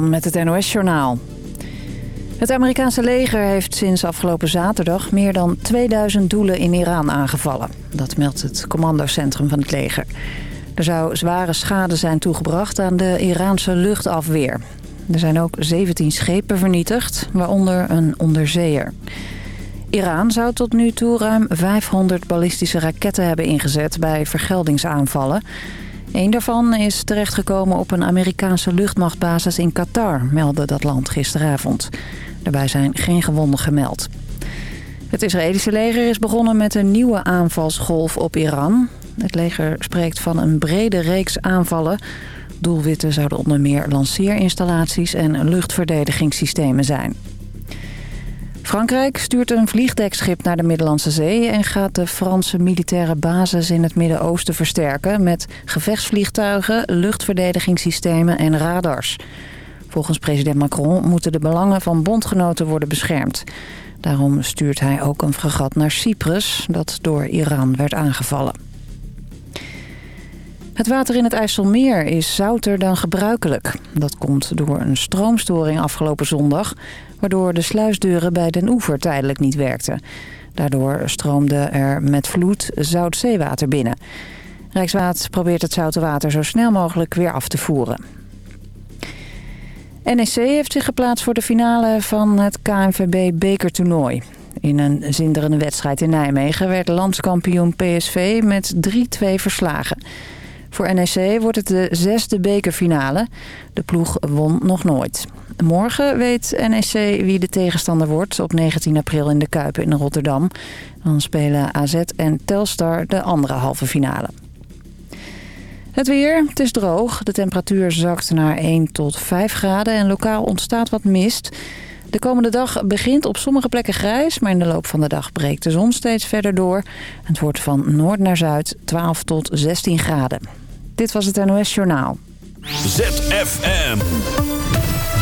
Met het NOS-journaal. Het Amerikaanse leger heeft sinds afgelopen zaterdag meer dan 2000 doelen in Iran aangevallen. Dat meldt het commandocentrum van het leger. Er zou zware schade zijn toegebracht aan de Iraanse luchtafweer. Er zijn ook 17 schepen vernietigd, waaronder een onderzeeër. Iran zou tot nu toe ruim 500 ballistische raketten hebben ingezet bij vergeldingsaanvallen. Eén daarvan is terechtgekomen op een Amerikaanse luchtmachtbasis in Qatar, meldde dat land gisteravond. Daarbij zijn geen gewonden gemeld. Het Israëlische leger is begonnen met een nieuwe aanvalsgolf op Iran. Het leger spreekt van een brede reeks aanvallen. Doelwitten zouden onder meer lanceerinstallaties en luchtverdedigingssystemen zijn. Frankrijk stuurt een vliegdekschip naar de Middellandse Zee... en gaat de Franse militaire basis in het Midden-Oosten versterken... met gevechtsvliegtuigen, luchtverdedigingssystemen en radars. Volgens president Macron moeten de belangen van bondgenoten worden beschermd. Daarom stuurt hij ook een fregat naar Cyprus... dat door Iran werd aangevallen. Het water in het IJsselmeer is zouter dan gebruikelijk. Dat komt door een stroomstoring afgelopen zondag... waardoor de sluisdeuren bij Den Oever tijdelijk niet werkten. Daardoor stroomde er met vloed zout zeewater binnen. Rijkswater probeert het zoute water zo snel mogelijk weer af te voeren. NEC heeft zich geplaatst voor de finale van het KNVB bekertoernooi. In een zinderende wedstrijd in Nijmegen werd landskampioen PSV met 3-2 verslagen. Voor NEC wordt het de zesde bekerfinale. De ploeg won nog nooit. Morgen weet NEC wie de tegenstander wordt op 19 april in de Kuip in Rotterdam. Dan spelen AZ en Telstar de andere halve finale. Het weer, het is droog. De temperatuur zakt naar 1 tot 5 graden en lokaal ontstaat wat mist. De komende dag begint op sommige plekken grijs, maar in de loop van de dag breekt de zon steeds verder door. Het wordt van noord naar zuid 12 tot 16 graden. Dit was het NOS Journaal. ZFM.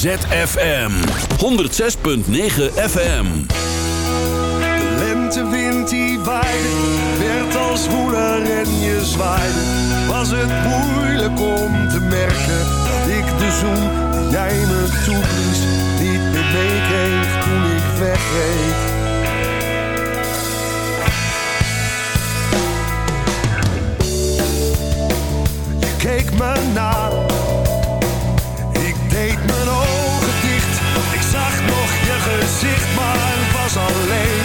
ZFM 106.9 FM. De lentewind die waaide, werd als woeler en je zwaaide. Was het moeilijk om te merken dat ik de zoen die jij me toeblies niet meer meekreeg toen ik wegreed. keek me na gezicht, maar was alleen.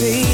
reality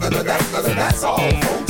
that's all, folks.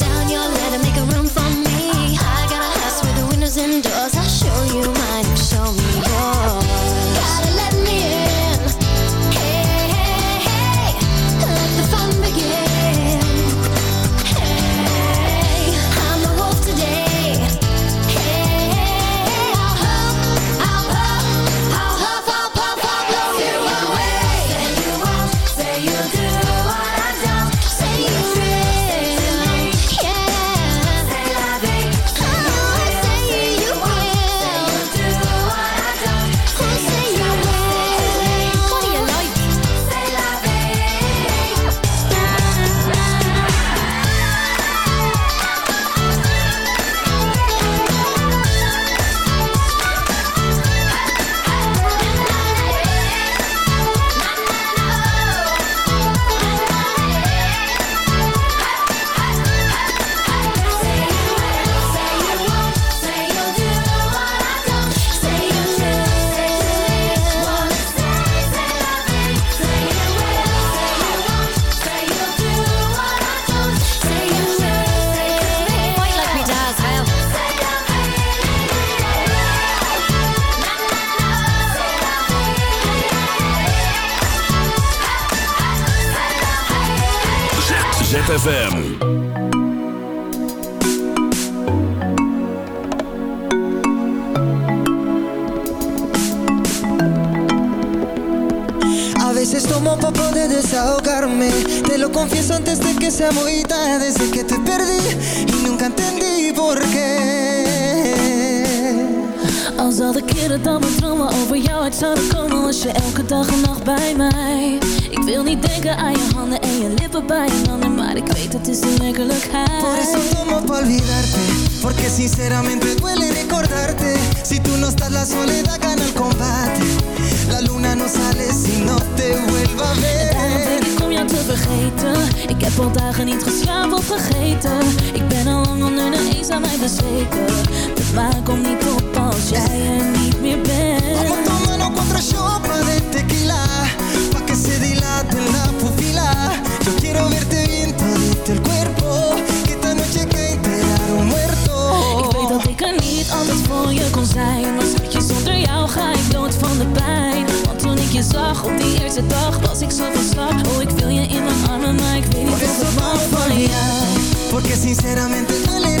bezweken De maan komt niet op als jij er niet meer Vamos bent tomando cuatro shots de tequila. Pa' que se dilate la pupila Yo quiero verte bien todito el cuerpo. Que esta noche que enterar un muerto. Ik weet dat ik er niet anders voor je kon zijn. Maar schatje, zonder jou ga ik dood van de pijn. Want toen ik je zag op die eerste dag Was ik zo van slag. Oh, ik wil je in mijn armen Maar ik weet niet of ik pa' van jou. Porque sinceramente duele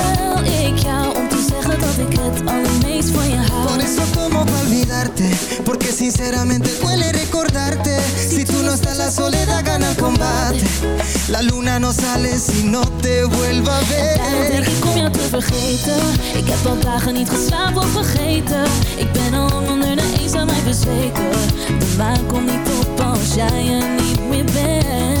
dat ik het allermeest van je Por hou eso tomo pa' olvidarte? Porque sinceramente duele recordarte. Si tú no estás la soledad gana el combate. La luna no sale si no te vuelva a Daarom denk ver ik om jou te vergeten. Ik heb al dagen niet geslapen of vergeten. Ik ben al lang onder de eens aan mij bezweken. De maan komt niet op als jij er niet meer bent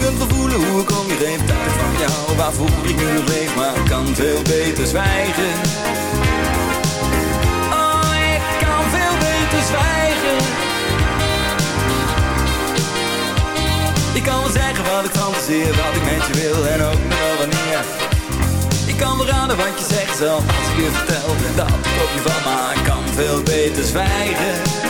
kunt hoe ik je heen tijd van jou, waarvoor ik nu nog leef, maar ik kan veel beter zwijgen. Oh, ik kan veel beter zwijgen. Ik kan wel zeggen wat ik fantaseer, wat ik met je wil en ook nog wel wanneer. Ik kan wel raden wat je zegt zelf als ik je vertel dat ik op je van, maar ik kan veel beter zwijgen.